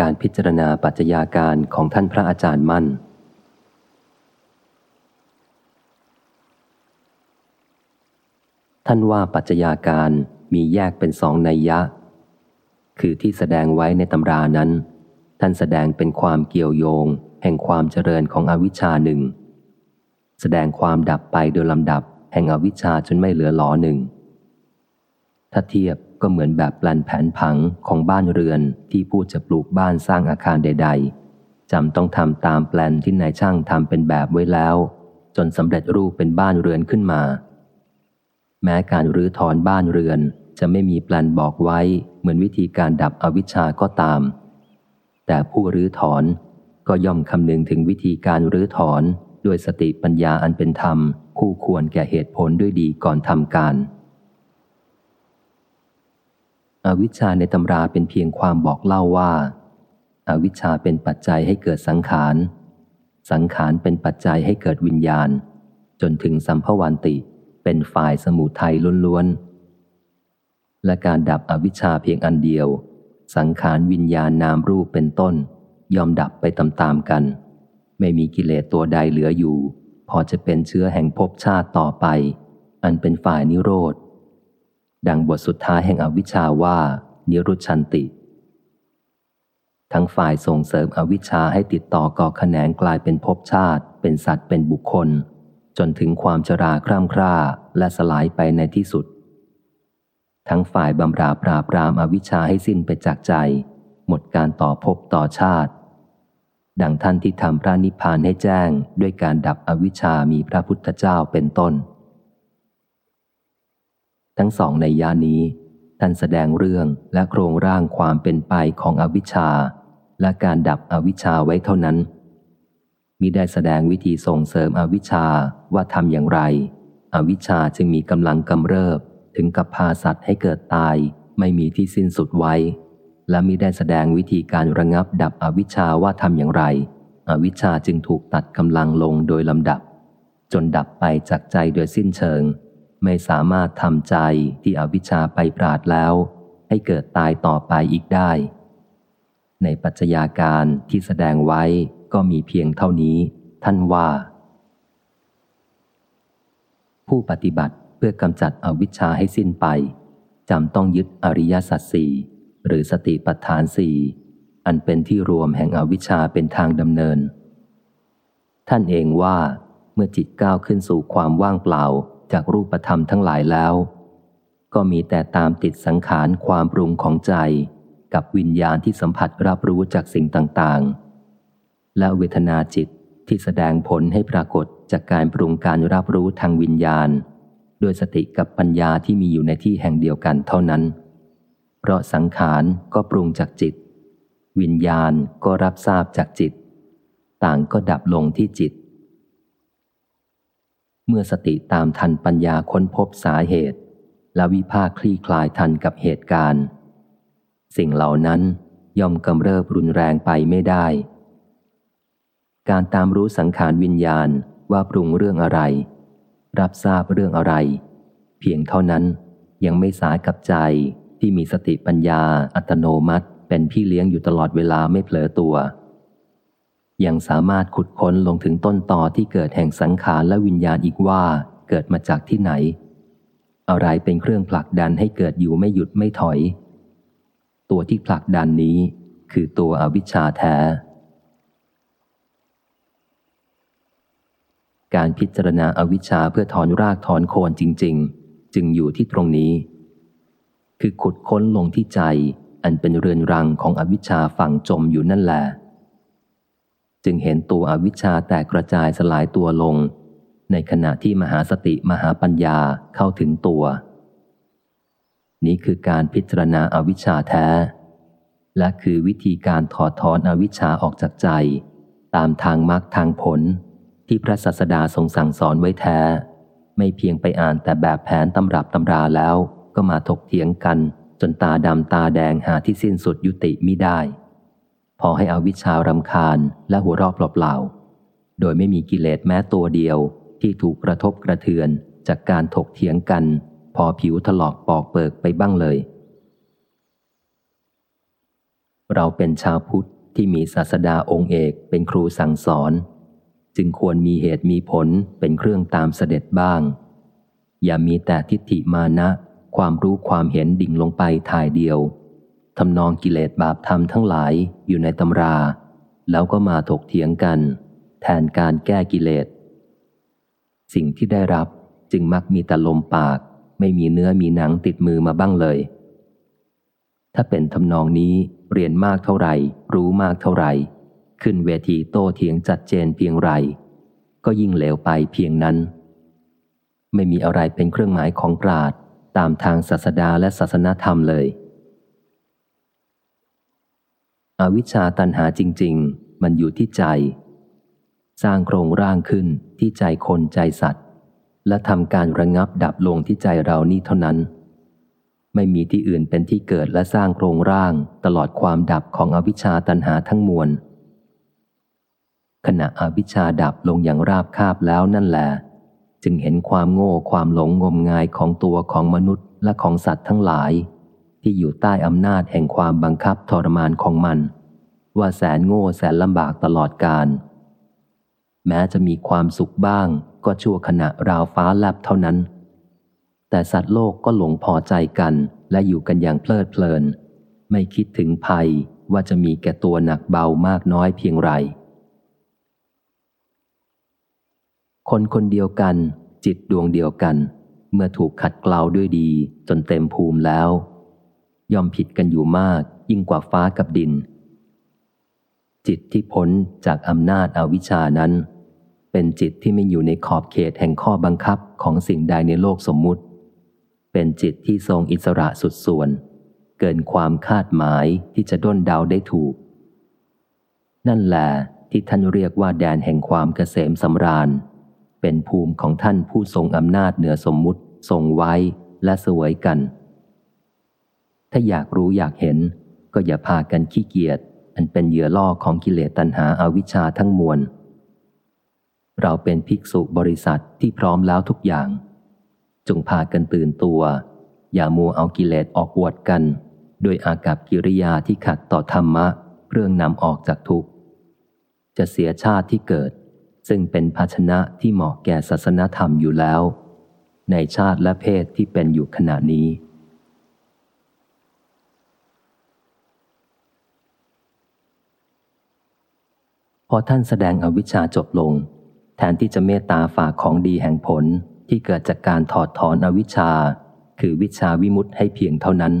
การพิจารณาปัจจัยาการของท่านพระอาจารย์มั่น ท่านว่าปัจจัยาการมีแยกเป็นสองนัยยะ คือที่แสดงไว้ในตำรานั้น ท่านแสดงเป็นความเกี่ยวโยง แห่งความเจริญของอวิชชาหนึ่ง แสดงความดับไปโดยลำดับแห่งอวิชชาจนไม่เหลือหลอหนึ่งถ้าเทียบ ก็เหมือนแบบแปลนแผนผังของบ้านเรือนที่ผู้จะปลูกบ้านสร้างอาคารใด ๆจำต้องทำตามแปลนที่นายช่างทำเป็นแบบไว้แล้ว จนสำเร็จรูปเป็นบ้านเรือนขึ้นมา แม้การรื้อถอนบ้านเรือนจะไม่มีแปลนบอกไว้เหมือนวิธีการดับอวิชชาก็ตาม แต่ผู้รื้อถอนก็ย่อมคำนึงถึงวิธีการรื้อถอนด้วยสติปัญญาอันเป็นธรรม คู่ควรแก่เหตุผลด้วยดีก่อนทำการ อวิชชาในตำราเป็นเพียงความบอกเล่าว่าอาวิชชาเป็นปัจจัยให้เกิดสังขาร สังขารเป็นปัจจัยให้เกิดวิญญาณ จนถึงสัมภวันติเป็นฝ่ายสมุทัยล้วนๆ และการดับอวิชชาเพียงอันเดียว สังขารวิญญาณนามรูปเป็นต้น ยอมดับไปตามๆกัน ไม่มีกิเลสตัวใดเหลืออยู่ พอจะเป็นเชื้อแห่งภพชาติต่อไป อันเป็นฝ่ายนิโรธ ดังบทสุดท้ายแห่งอวิชชาว่า นิรุชันติ ทั้งฝ่ายส่งเสริมอวิชชาให้ติดต่อก่อแขนงกลายเป็นภพชาติ เป็นสัตว์เป็นบุคคล จนถึงความชราคร่ำคร่าและสลายไปในที่สุด ทั้งฝ่ายบำราปราบรามอวิชชาให้สิ้นไปจากใจ หมดการต่อภพต่อชาติ ดังท่านที่ทำพระนิพพานให้แจ้งด้วยการดับอวิชชามีพระพุทธเจ้าเป็นต้น ทั้งสองในยานี้ ท่านแสดงเรื่องและโครงร่างความเป็นไปของอวิชชา และการดับอวิชชาไว้เท่านั้นมิได้แสดงวิธีส่งเสริมอวิชชาว่าทำอย่างไร อวิชชาจึงมีกำลังกำเริบถึงกับพาสัตว์ให้เกิดตายไม่มีที่สิ้นสุดไว้ และมิได้แสดงวิธีการระงับดับอวิชชาว่าทำอย่างไร อวิชชาจึงถูกตัดกำลังลงโดยลำดับ จนดับไปจากใจโดยสิ้นเชิง ไม่สามารถทำใจที่อวิชชาไปปราดแล้ว ให้เกิดตายต่อไปอีกได้ ในปัจจัยาการที่แสดงไว้ก็มีเพียงเท่านี้ ท่านว่า ผู้ปฏิบัติเพื่อกำจัดอวิชชาให้สิ้นไปจำต้องยึดอริยสัจสี่หรือสติปัฏฐานสี่อันเป็นที่รวมแห่งอวิชชาเป็นทางดำเนิน ท่านเองว่าเมื่อจิตก้าวขึ้นสู่ความว่างเปล่า จากรูปธรรมทั้งหลายแล้ว ก็มีแต่ตามติดสังขารความปรุงของใจกับวิญญาณที่สัมผัสรับรู้จากสิ่งต่างๆ และเวทนาจิตที่แสดงผลให้ปรากฏจากการปรุงการรับรู้ทางวิญญาณโดยสติกับปัญญาที่มีอยู่ในที่แห่งเดียวกันเท่านั้น เพราะสังขารก็ปรุงจากจิต วิญญาณก็รับทราบจากจิต ต่างก็ดับลงที่จิต เมื่อสติตามทันปัญญาค้นพบสาเหตุ และวิภาคคลี่คลายทันกับเหตุการณ์ สิ่งเหล่านั้นย่อมกำเริบรุนแรงไปไม่ได้ การตามรู้สังขารวิญญาณว่าปรุงเรื่องอะไร รับทราบเรื่องอะไร เพียงเท่านั้นยังไม่สายกับใจที่มีสติปัญญาอัตโนมัติเป็นพี่เลี้ยงอยู่ตลอดเวลาไม่เผลอตัว ยังสามารถขุดค้นลงถึงต้นต่อที่เกิดแห่งสังขารและวิญญาณอีกว่าเกิดมาจากที่ไหน อะไรเป็นเครื่องผลักดันให้เกิดอยู่ไม่หยุดไม่ถอย ตัวที่ผลักดันนี้คือตัวอวิชชาแท้ การพิจารณาอาวิชชาเพื่อถอนรากถอนโคนจริง ๆ จึงอยู่ที่ตรงนี้ คือขุดค้นลงที่ใจอันเป็นเรือนรังของอวิชชาฝังจมอยู่นั่นแหละ จึงเห็นตัวอวิชชาแตกกระจายสลายตัวลง ในขณะที่มหาสติมหาปัญญาเข้าถึงตัว นี้คือการพิจารณาอาวิชชาแท้ และคือวิธีการถอดถอนอวิชชาออกจากใจ ตามทางมรรคทางผล ที่พระสัสดาทรงสั่งสอนไว้แท้ ไม่เพียงไปอ่านแต่แบบแผนตำรับตำราแล้วก็มาถกเถียงกันจนตาดำตาแดงหาที่สิ้นสุดยุติมิได้ พอให้อาวิชชารำคาญและหัวรอบเปล่าๆ โดยไม่มีกิเลสแม้ตัวเดียวที่ถูกกระทบกระเทือนจากการถกเถียงกัน พอผิวถลอกปอกเปิกไปบ้างเลย เราเป็นชาวพุทธที่มีศาสดาองค์เอกเป็นครูสั่งสอน จึงควรมีเหตุมีผลเป็นเครื่องตามเสด็จบ้าง อย่ามีแต่ทิฏฐิมานะ ความรู้ความเห็นดิ่งลงไปถ่ายเดียว ทำนองกิเลสบาปธรรมทั้งหลายอยู่ในตำรา แล้วก็มาถกเถียงกัน แทนการแก้กิเลส สิ่งที่ได้รับจึงมักมีแต่ลมปาก ไม่มีเนื้อมีหนังติดมือมาบ้างเลย ถ้าเป็นทำนองนี้เรียนมากเท่าไหร่ รู้มากเท่าไหร่ ขึ้นเวทีโต้เถียงจัดเจนเพียงไร ก็ยิ่งเหลวไปเพียงนั้น ไม่มีอะไรเป็นเครื่องหมายของปราดตามทางศาสดาและศาสนธรรมเลย อวิชชาตันหาจริง ๆ มันอยู่ที่ใจ สร้างโครงร่างขึ้นที่ใจคนใจสัตว์ และทำการระงงับดับลงที่ใจเรานี่เท่านั้น ไม่มีที่อื่นเป็นที่เกิดและสร้างโครงร่างตลอดความดับของอวิชชาตันหาทั้งมวล ขณะอวิชชาดับลงอย่างราบคาบแล้วนั่นแหละจึงเห็นความโง่ความหลงงมงายของตัวของมนุษย์และของสัตว์ทั้งหลาย ที่อยู่ใต้อำนาจแห่งความบังคับทรมานของมัน ว่าแสนโง่แสนลำบากตลอดกาลแม้จะมีความสุขบ้างก็ชั่วขณะราวฟ้าแลบเท่านั้น แต่สัตว์โลกก็หลงพอใจกันและอยู่กันอย่างเพลิดเพลิน ไม่คิดถึงภัยว่าจะมีแก่ตัวหนักเบามากน้อยเพียงไร คนคนเดียวกัน จิตดวงเดียวกัน เมื่อถูกขัดเกลาด้วยดีจนเต็มภูมิแล้ว ย่อมผิดกันอยู่มากยิ่งกว่าฟ้ากับดิน จิตที่พ้นจากอำนาจอาวิชานั้น เป็นจิตที่ไม่อยู่ในขอบเขตแห่งข้อบังคับของสิ่งใดในโลกสมมุติ เป็นจิตที่ทรงอิสระสุดส่วน เกินความคาดหมายที่จะด้นเดาได้ถูก นั่นแหละที่ท่านเรียกว่าแดนแห่งความเกษมสำราญ เป็นภูมิของท่านผู้ทรงอำนาจเหนือสมมุติทรงไว้และสวยกัน ถ้าอยากรู้อยากเห็น ก็อย่าพากันขี้เกียจ อันเป็นเหยื่อล่อของกิเลสตัณหาอาวิชชาทั้งมวล เราเป็นภิกษุบริษัทที่พร้อมแล้วทุกอย่าง จงพากันตื่นตัว อย่ามัวเอากิเลสออกวดกัน โดยอากับกิริยาที่ขัดต่อธรรมะเรื่องนำออกจากทุกข์ จะเสียชาติที่เกิด ซึ่งเป็นภาชนะที่เหมาะแก่ศาสนธรรมอยู่แล้ว ในชาติและเพศที่เป็นอยู่ขณะนี้ พอท่านแสดงอวิชชาจบลง แทนที่จะเมตตาฝากของดีแห่งผลที่เกิดจากการถอดถอนอวิชชา คือวิชาวิมุตให้เพียงเท่านั้น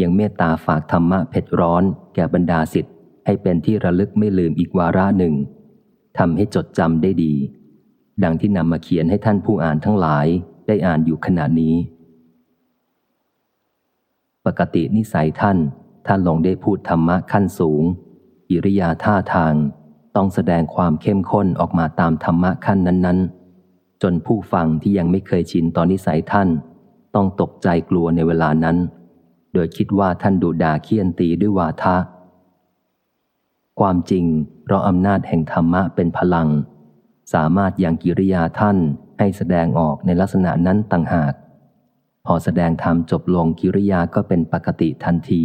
ยังเมตตาฝากธรรมะเผ็ดร้อน แก่บรรดาสิทธิ์ให้เป็นที่ระลึกไม่ลืมอีกวาระหนึ่งทำให้จดจำได้ดี ดังที่นำมาเขียนให้ท่านผู้อ่านทั้งหลายได้อ่านอยู่ขณะนี้ ปกตินิสัยท่านท่านลงได้พูดธรรมะขั้นสูง อิริยาท่าทาง ต้องแสดงความเข้มข้นออกมาตามธรรมะขั้นนั้น ๆ จนผู้ฟังที่ยังไม่เคยชินต่อนนิสัยท่าน ต้องตกใจกลัวในเวลานั้น โดยคิดว่าท่านดูด่าเคี่ยนตีด้วยวาทะ ความจริง เพราะอำนาจแห่งธรรมะเป็นพลัง สามารถยังกิริยาท่านให้แสดงออกในลักษณะนั้นต่างหากพอแสดงธรรมจบลงกิริยาก็เป็นปกติทันที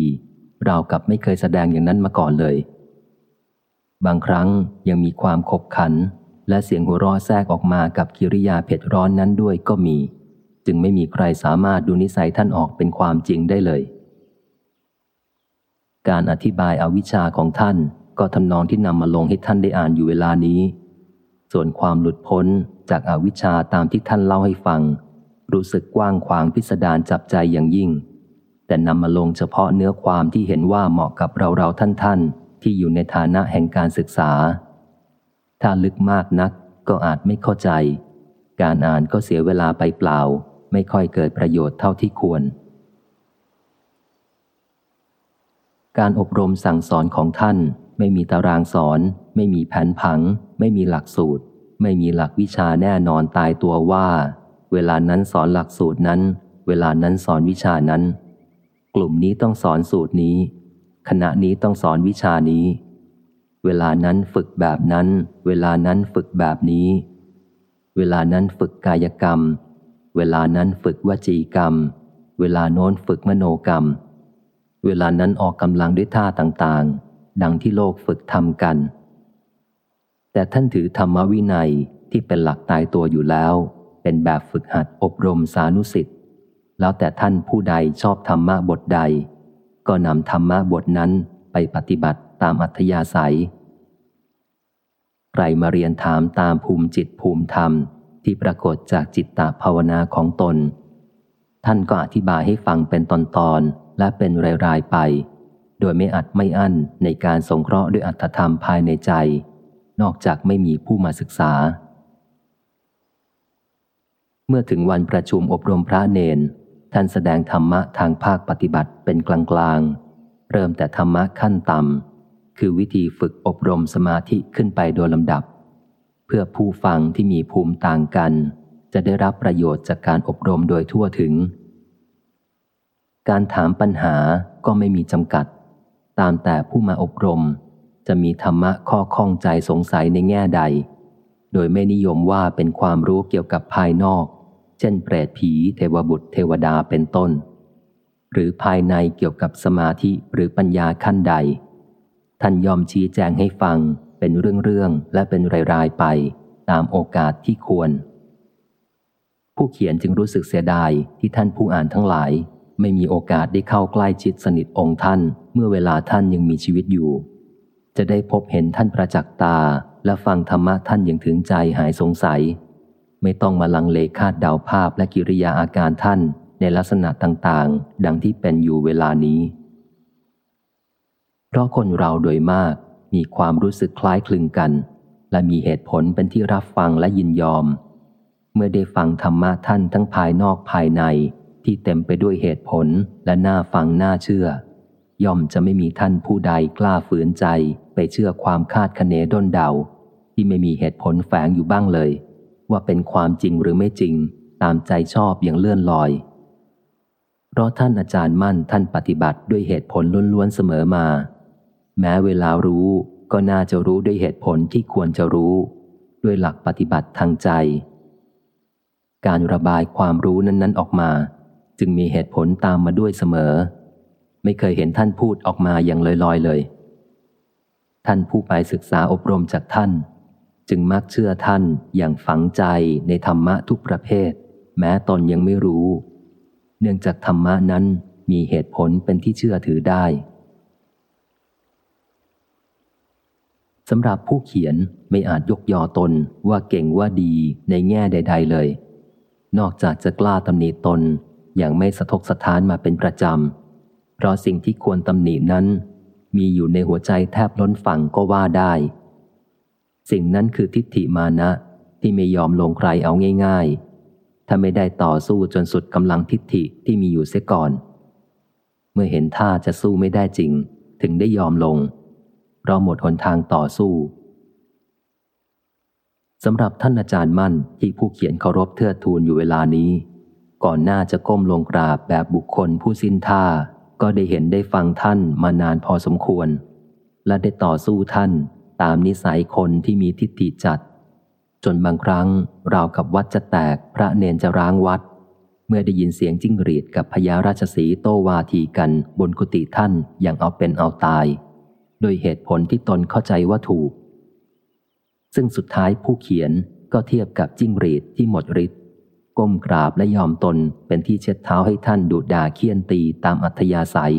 เรากับไม่เคยแสดงอย่างนั้นมาก่อนเลย บางครั้งยังมีความขบขัน และเสียงหัวเราะแทรกออกมากับกิริยาเผ็ดร้อนนั้นด้วยก็มี จึงไม่มีใครสามารถดูนิสัยท่านออกเป็นความจริงได้เลย การอธิบายอาวิชชาของท่านก็ทำนองที่นำมาลงให้ท่านได้อ่านอยู่เวลานี้ ส่วนความหลุดพ้นจากอาวิชชาตามที่ท่านเล่าให้ฟัง รู้สึกกว้างขวางพิสดารจับใจอย่างยิ่ง แต่นำมาลงเฉพาะเนื้อความที่เห็นว่าเหมาะกับเราเราท่านท่าน ที่อยู่ในฐานะแห่งการศึกษา ถ้าลึกมากนักก็อาจไม่เข้าใจ การอ่านก็เสียเวลาไปเปล่า ไม่ค่อยเกิดประโยชน์เท่าที่ควร การอบรมสั่งสอนของท่าน ไม่มีตารางสอน ไม่มีแผนผัง ไม่มีหลักสูตร ไม่มีหลักวิชาแน่นอนตายตัวว่า เวลานั้นสอนหลักสูตรนั้น เวลานั้นสอนวิชานั้น กลุ่มนี้ต้องสอนสูตรนี้ คณะนี้ต้องสอนวิชานี้ เวลานั้นฝึกแบบนั้น เวลานั้นฝึกแบบนี้ เวลานั้นฝึกกายกรรม เวลานั้นฝึกวจีกรรม เวลาโน้นฝึกมโนกรรม เวลานั้นออกกำลังด้วยท่าต่างๆ ดังที่โลกฝึกทำกัน แต่ท่านถือธรรมวินัยที่เป็นหลักตายตัวอยู่แล้ว เป็นแบบฝึกหัดอบรมสานุสิทธิ์แล้วแต่ท่านผู้ใดชอบธรรมะบทใด ก็นำธรรมะบทนั้นไปปฏิบัติตามอัธยาศัย ใครมาเรียนถามตามภูมิจิตภูมิธรรมที่ปรากฏจากจิตตภาวนาของตน ท่านก็อธิบายให้ฟังเป็นตอนๆและเป็นรายๆไป โดยไม่อัดไม่อั้นในการสงเคราะห์ด้วยอัตธรรมภายในใจ นอกจากไม่มีผู้มาศึกษา เมื่อถึงวันประชุมอบรมพระเนน ท่านแสดงธรรมะทางภาคปฏิบัติเป็นกลางๆ เริ่มแต่ธรรมะขั้นต่ำ คือวิธีฝึกอบรมสมาธิขึ้นไปโดยลำดับ เพื่อผู้ฟังที่มีภูมิต่างกัน จะได้รับประโยชน์จากการอบรมโดยทั่วถึง การถามปัญหาก็ไม่มีจำกัด ตามแต่ผู้มาอบรม จะมีธรรมะข้อข้องใจสงสัยในแง่ใด โดยไม่นิยมว่าเป็นความรู้เกี่ยวกับภายนอก ช่นเปรตผี เทวบุตร เทวดาเป็นต้น หรือภายในเกี่ยวกับสมาธิหรือปัญญาขั้นใด ท่านยอมชี้แจงให้ฟังเป็นเรื่องๆ และเป็นรายๆ ไปตามโอกาสที่ควร ผู้เขียนจึงรู้สึกเสียดายที่ท่านผู้อ่านทั้งหลาย ไม่มีโอกาสได้เข้าใกล้ชิดสนิทองค์ท่าน เมื่อเวลาท่านยังมีชีวิตอยู่ จะได้พบเห็นท่านประจักษ์ตา และฟังธรรมะท่านอย่างถึงใจหายสงสัย ไม่ต้องมาลังเลคาดเดาภาพและกิริยาอาการท่านในลักษณะต่างๆ ดังที่เป็นอยู่เวลานี้ เพราะคนเราโดยมากมีความรู้สึกคล้ายคลึงกัน และมีเหตุผลเป็นที่รับฟังและยินยอม เมื่อได้ฟังธรรมะท่านทั้งภายนอกภายในที่เต็มไปด้วยเหตุผลและน่าฟังน่าเชื่อ ย่อมจะไม่มีท่านผู้ใดกล้าฝืนใจไปเชื่อความคาดคะเนด้นเดา ที่ไม่มีเหตุผลแฝงอยู่บ้างเลย ว่าเป็นความจริงหรือไม่จริง ตามใจชอบอย่างเลื่อนลอย เพราะท่านอาจารย์มั่นท่านปฏิบัติด้วยเหตุผลล้วนๆเสมอมา แม้เวลารู้ก็น่าจะรู้ด้วยเหตุผลที่ควรจะรู้ ด้วยหลักปฏิบัติทางใจ การระบายความรู้นั้นๆออกมา จึงมีเหตุผลตามมาด้วยเสมอ ไม่เคยเห็นท่านพูดออกมาอย่างลอยๆเลย ท่านผู้ไปศึกษาอบรมจากท่าน จึงมักเชื่อท่านอย่างฝังใจในธรรมะทุกประเภท แม้ตนยังไม่รู้ เนื่องจากธรรมะนั้นมีเหตุผลเป็นที่เชื่อถือได้สำหรับผู้เขียนไม่อาจยกยอตนว่าเก่งว่าดีในแง่ใด ๆเลย นอกจากจะกล้าตำหนิตนอย่างไม่สะทกสะท้านมาเป็นประจำ เพราะสิ่งที่ควรตำหนินั้น มีอยู่ในหัวใจแทบล้นฝั่งก็ว่าได้ สิ่งนั้นคือทิฏฐิมานะที่ไม่ยอมลงใครเอาง่าย ๆ ถ้าไม่ได้ต่อสู้จนสุดกำลังทิฏฐิที่มีอยู่เสียก่อน เมื่อเห็นท่าจะสู้ไม่ได้จริง ถึงได้ยอมลงเพราะหมดหนทางต่อสู้สำหรับท่านอาจารย์มั่นที่ผู้เขียนเคารพเทือทูลอยู่เวลานี้ ก่อนหน้าจะก้มลงกราบแบบบุคคลผู้สิ้นท่า ก็ได้เห็นได้ฟังท่านมานานพอสมควร และได้ต่อสู้ท่าน ตามนิสัยคนที่มีทิฏฐิจัด จนบางครั้งราวกับวัดจะแตกพระเนนจะร้างวัด เมื่อได้ยินเสียงจิ้งหรีดกับพญาราชสีโตวาทีกันบนกุฏิท่านอย่างเอาเป็นเอาตาย โดยเหตุผลที่ตนเข้าใจว่าถูก ซึ่งสุดท้ายผู้เขียนก็เทียบกับจิ้งหรีดที่หมดฤทธิ์ก้มกราบและยอมตนเป็นที่เช็ดเท้าให้ท่านดุด่าเคี่ยนตีตามอัธยาศัย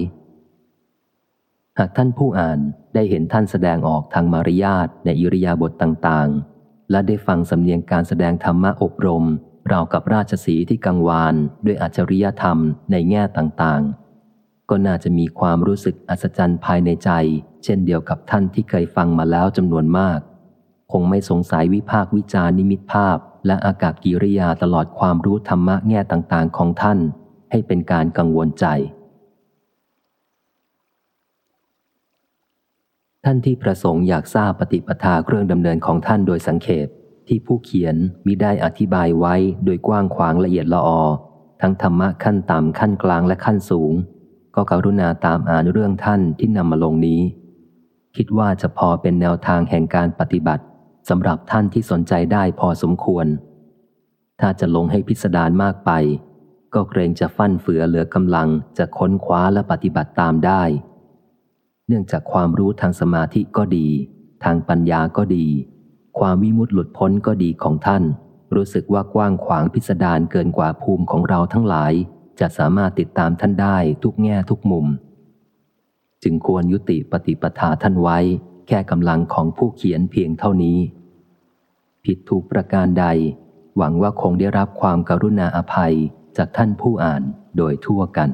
หากท่านผู้อ่านได้เห็นท่านแสดงออกทางมารยาทในอิริยาบถต่างๆ และได้ฟังสำเนียงการแสดงธรรมะอบรม ราวกับราชสีที่กังวาน ด้วยอัจฉริยธรรมในแง่ต่างๆ ก็น่าจะมีความรู้สึกอัศจรรย์ภายในใจ เช่นเดียวกับท่านที่เคยฟังมาแล้วจำนวนมาก คงไม่สงสัยวิพากวิจารนิมิตภาพ และอากาศกิริยาตลอดความรู้ธรรมะแง่ต่างๆ ของท่าน ให้เป็นการกังวลใจ ท่านที่ประสงค์อยากทราบปฏิปทาเครื่องดำเนินของท่านโดยสังเขปที่ผู้เขียนมิได้อธิบายไว้โดยกว้างขวางละเอียดละออ ทั้งธรรมะขั้นต่ำขั้นกลางและขั้นสูง ก็กรุณาตามอ่านเรื่องท่านที่นำมาลงนี้ คิดว่าจะพอเป็นแนวทางแห่งการปฏิบัติสำหรับท่านที่สนใจได้พอสมควร ถ้าจะลงให้พิสดารมากไป ก็เกรงจะฟั่นเฟือเหลือกำลังจะค้นคว้าและปฏิบัติตามได้ เนื่องจากความรู้ทางสมาธิก็ดี ทางปัญญาก็ดี ความวิมุตติหลุดพ้นก็ดีของท่าน รู้สึกว่ากว้างขวางพิสดารเกินกว่าภูมิของเราทั้งหลาย จะสามารถติดตามท่านได้ทุกแง่ทุกมุม จึงควรยุติปฏิปทาท่านไว้ แค่กำลังของผู้เขียนเพียงเท่านี้ ผิดถูกประการใด หวังว่าคงได้รับความการุณาอภัยจากท่านผู้อ่านโดยทั่วกัน